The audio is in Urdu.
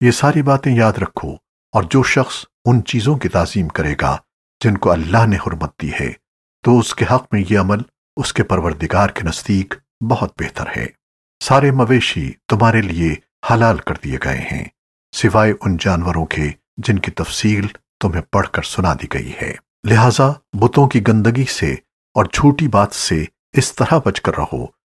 یہ ساری باتیں یاد رکھو اور جو شخص ان چیزوں کی تعظیم کرے گا جن کو اللہ نے حرمت دی ہے، تو اس کے حق میں یہ عمل اس کے پروردگار کے نزدیک بہت بہتر ہے۔ سارے مویشی تمہارے لیے حلال کر دیے گئے ہیں، سوائے ان جانوروں کے جن کی تفصیل تمہیں پڑھ کر سنا دی گئی ہے۔ لہٰذا بتوں کی گندگی سے اور جھوٹی بات سے اس طرح بچ کر رہو